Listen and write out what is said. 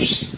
Just...